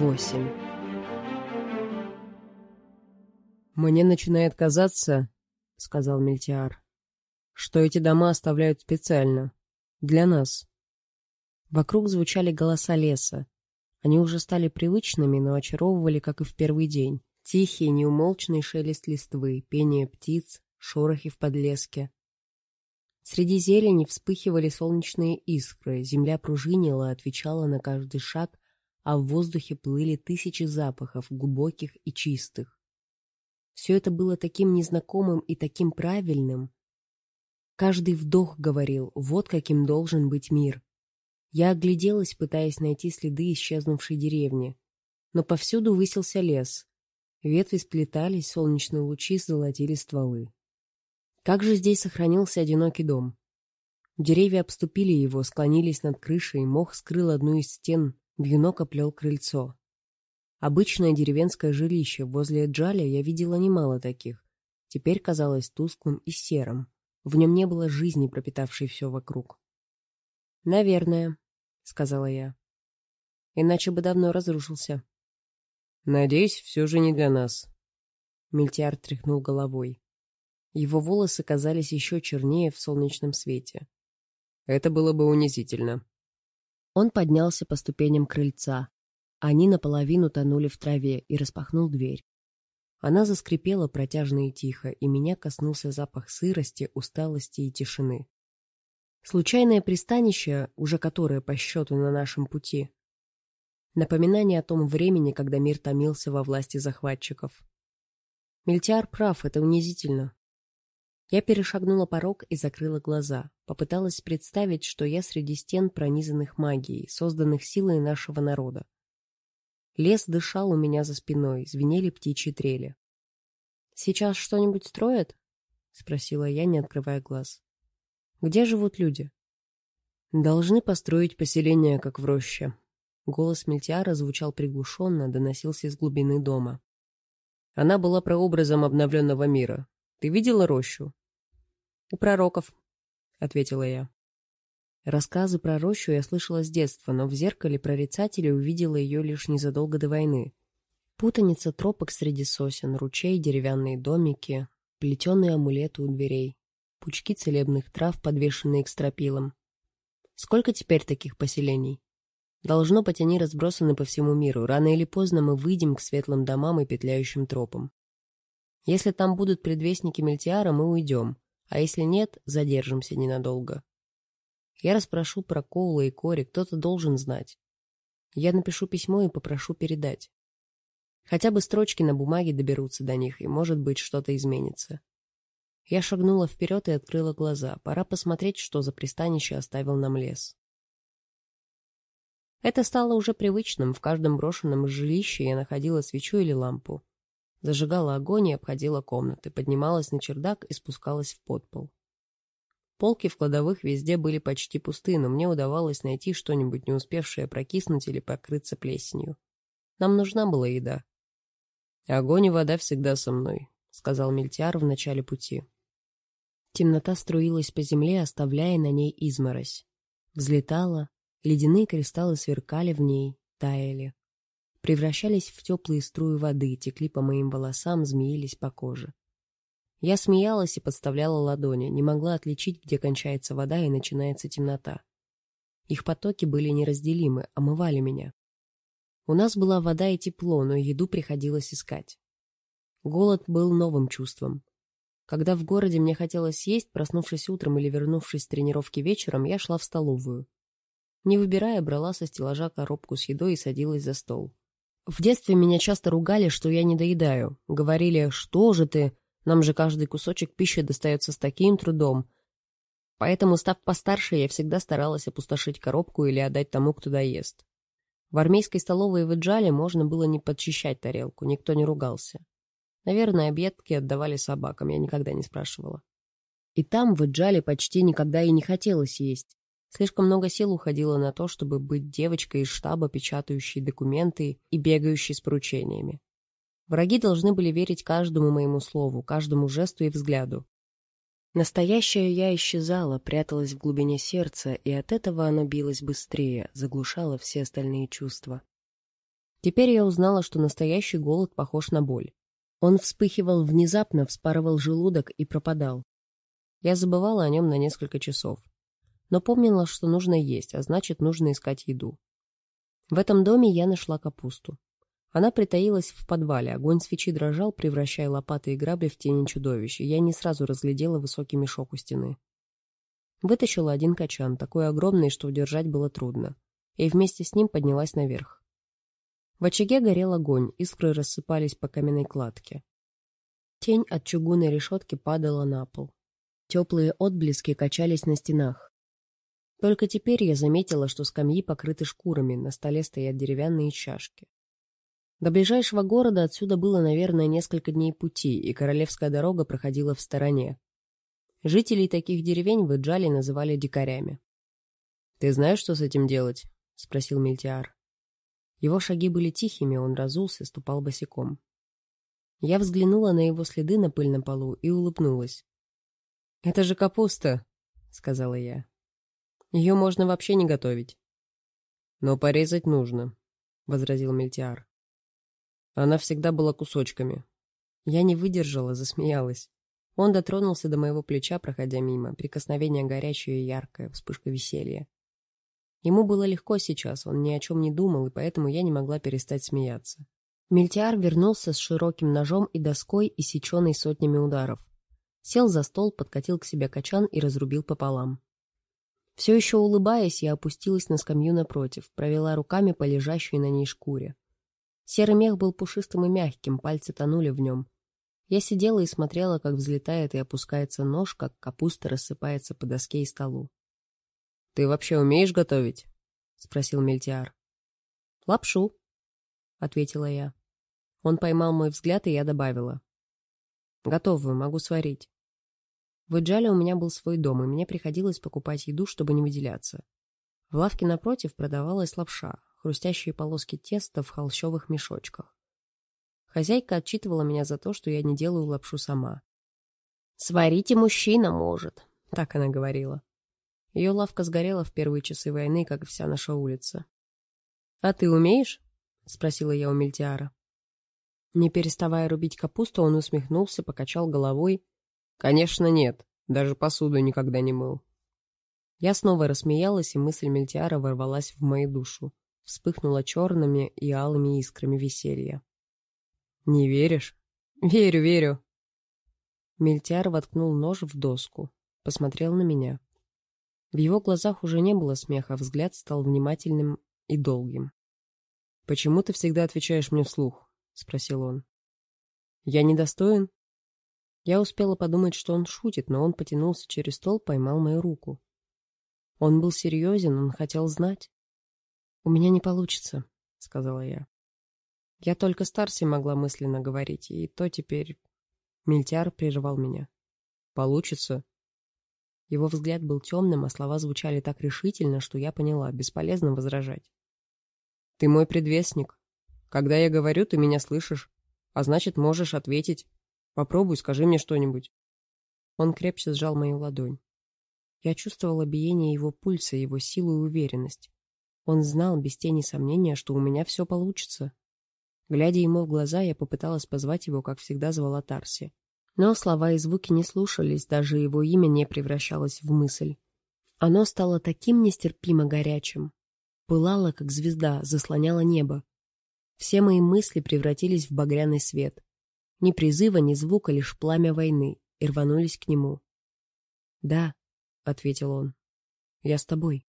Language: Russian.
Восемь. «Мне начинает казаться, — сказал Мельтиар, — что эти дома оставляют специально. Для нас». Вокруг звучали голоса леса. Они уже стали привычными, но очаровывали, как и в первый день. Тихий, неумолчный шелест листвы, пение птиц, шорохи в подлеске. Среди зелени вспыхивали солнечные искры, земля пружинила, отвечала на каждый шаг, а в воздухе плыли тысячи запахов, глубоких и чистых. Все это было таким незнакомым и таким правильным. Каждый вдох говорил, вот каким должен быть мир. Я огляделась, пытаясь найти следы исчезнувшей деревни. Но повсюду высился лес. Ветви сплетались, солнечные лучи золотили стволы. Как же здесь сохранился одинокий дом? Деревья обступили его, склонились над крышей, мох скрыл одну из стен, вьюнок оплел крыльцо. Обычное деревенское жилище, возле Джаля я видела немало таких. Теперь казалось тусклым и серым. В нем не было жизни, пропитавшей все вокруг. «Наверное», — сказала я. «Иначе бы давно разрушился». «Надеюсь, все же не для нас». Мильтиар тряхнул головой. Его волосы казались еще чернее в солнечном свете. «Это было бы унизительно». Он поднялся по ступеням крыльца. Они наполовину тонули в траве и распахнул дверь. Она заскрипела протяжно и тихо, и меня коснулся запах сырости, усталости и тишины. Случайное пристанище, уже которое по счету на нашем пути. Напоминание о том времени, когда мир томился во власти захватчиков. Мельтиар прав, это унизительно. Я перешагнула порог и закрыла глаза. Попыталась представить, что я среди стен, пронизанных магией, созданных силой нашего народа. Лес дышал у меня за спиной, звенели птичьи трели. «Сейчас что-нибудь строят?» — спросила я, не открывая глаз. Где живут люди? Должны построить поселение, как в роще. Голос Мельтиара звучал приглушенно, доносился из глубины дома. Она была прообразом обновленного мира. Ты видела рощу? У пророков, — ответила я. Рассказы про рощу я слышала с детства, но в зеркале прорицателя увидела ее лишь незадолго до войны. Путаница тропок среди сосен, ручей, деревянные домики, плетеные амулеты у дверей пучки целебных трав, подвешенные к стропилам. Сколько теперь таких поселений? Должно быть, они разбросаны по всему миру. Рано или поздно мы выйдем к светлым домам и петляющим тропам. Если там будут предвестники Мельтиара, мы уйдем, а если нет, задержимся ненадолго. Я расспрошу про Коула и Кори, кто-то должен знать. Я напишу письмо и попрошу передать. Хотя бы строчки на бумаге доберутся до них, и, может быть, что-то изменится. Я шагнула вперед и открыла глаза. Пора посмотреть, что за пристанище оставил нам лес. Это стало уже привычным. В каждом брошенном жилище я находила свечу или лампу. Зажигала огонь и обходила комнаты, поднималась на чердак и спускалась в подпол. Полки в кладовых везде были почти пусты, но мне удавалось найти что-нибудь, не успевшее прокиснуть или покрыться плесенью. Нам нужна была еда. «Огонь и вода всегда со мной», — сказал Мельтиар в начале пути. Темнота струилась по земле, оставляя на ней изморозь. Взлетала, ледяные кристаллы сверкали в ней, таяли. Превращались в теплые струи воды, текли по моим волосам, змеились по коже. Я смеялась и подставляла ладони, не могла отличить, где кончается вода и начинается темнота. Их потоки были неразделимы, омывали меня. У нас была вода и тепло, но еду приходилось искать. Голод был новым чувством. Когда в городе мне хотелось есть, проснувшись утром или вернувшись с тренировки вечером, я шла в столовую. Не выбирая, брала со стеллажа коробку с едой и садилась за стол. В детстве меня часто ругали, что я не доедаю. Говорили, что же ты, нам же каждый кусочек пищи достается с таким трудом. Поэтому, став постарше, я всегда старалась опустошить коробку или отдать тому, кто доест. В армейской столовой в Иджале можно было не подчищать тарелку, никто не ругался. Наверное, объедки отдавали собакам, я никогда не спрашивала. И там, в Иджале, почти никогда и не хотелось есть. Слишком много сил уходило на то, чтобы быть девочкой из штаба, печатающей документы и бегающей с поручениями. Враги должны были верить каждому моему слову, каждому жесту и взгляду. Настоящее я исчезала, пряталась в глубине сердца, и от этого оно билось быстрее, заглушало все остальные чувства. Теперь я узнала, что настоящий голод похож на боль. Он вспыхивал внезапно, вспарывал желудок и пропадал. Я забывала о нем на несколько часов. Но помнила, что нужно есть, а значит, нужно искать еду. В этом доме я нашла капусту. Она притаилась в подвале, огонь свечи дрожал, превращая лопаты и грабли в тени чудовищ, и я не сразу разглядела высокий мешок у стены. Вытащила один качан, такой огромный, что удержать было трудно, и вместе с ним поднялась наверх. В очаге горел огонь, искры рассыпались по каменной кладке. Тень от чугунной решетки падала на пол. Теплые отблески качались на стенах. Только теперь я заметила, что скамьи покрыты шкурами, на столе стоят деревянные чашки. До ближайшего города отсюда было, наверное, несколько дней пути, и королевская дорога проходила в стороне. Жителей таких деревень в Иджале называли дикарями. «Ты знаешь, что с этим делать?» — спросил Мильтиар. Его шаги были тихими, он разулся, ступал босиком. Я взглянула на его следы на пыльном полу и улыбнулась. «Это же капуста», — сказала я. «Ее можно вообще не готовить». «Но порезать нужно», — возразил Мильтиар. Она всегда была кусочками. Я не выдержала, засмеялась. Он дотронулся до моего плеча, проходя мимо. Прикосновение горячее и яркое, вспышка веселья. Ему было легко сейчас, он ни о чем не думал, и поэтому я не могла перестать смеяться. Мельтиар вернулся с широким ножом и доской, иссеченной сотнями ударов. Сел за стол, подкатил к себе качан и разрубил пополам. Все еще улыбаясь, я опустилась на скамью напротив, провела руками по лежащей на ней шкуре. Серый мех был пушистым и мягким, пальцы тонули в нем. Я сидела и смотрела, как взлетает и опускается нож, как капуста рассыпается по доске и столу. — Ты вообще умеешь готовить? — спросил Мельтиар. — Лапшу, — ответила я. Он поймал мой взгляд, и я добавила. — Готовую, могу сварить. В Иджале у меня был свой дом, и мне приходилось покупать еду, чтобы не выделяться. В лавке напротив продавалась лапша, хрустящие полоски теста в холщовых мешочках. Хозяйка отчитывала меня за то, что я не делаю лапшу сама. «Сварить и мужчина может», — так она говорила. Ее лавка сгорела в первые часы войны, как и вся наша улица. «А ты умеешь?» — спросила я у Мельтиара. Не переставая рубить капусту, он усмехнулся, покачал головой. «Конечно нет, даже посуду никогда не мыл». Я снова рассмеялась, и мысль Мельтиара ворвалась в мою душу вспыхнула черными и алыми искрами веселья. «Не веришь?» «Верю, верю!» Мельтяр воткнул нож в доску, посмотрел на меня. В его глазах уже не было смеха, взгляд стал внимательным и долгим. «Почему ты всегда отвечаешь мне вслух?» — спросил он. «Я недостоин?» Я успела подумать, что он шутит, но он потянулся через стол, поймал мою руку. Он был серьезен, он хотел знать. «У меня не получится», — сказала я. Я только с Тарси могла мысленно говорить, и то теперь... Мильтяр прервал меня. «Получится?» Его взгляд был темным, а слова звучали так решительно, что я поняла, бесполезно возражать. «Ты мой предвестник. Когда я говорю, ты меня слышишь, а значит, можешь ответить. Попробуй, скажи мне что-нибудь». Он крепче сжал мою ладонь. Я чувствовала биение его пульса, его силу и уверенность. Он знал без тени сомнения, что у меня все получится. Глядя ему в глаза, я попыталась позвать его, как всегда звала Тарси. Но слова и звуки не слушались, даже его имя не превращалось в мысль. Оно стало таким нестерпимо горячим. Пылало, как звезда, заслоняло небо. Все мои мысли превратились в багряный свет. Ни призыва, ни звука, лишь пламя войны, и рванулись к нему. «Да», — ответил он, — «я с тобой».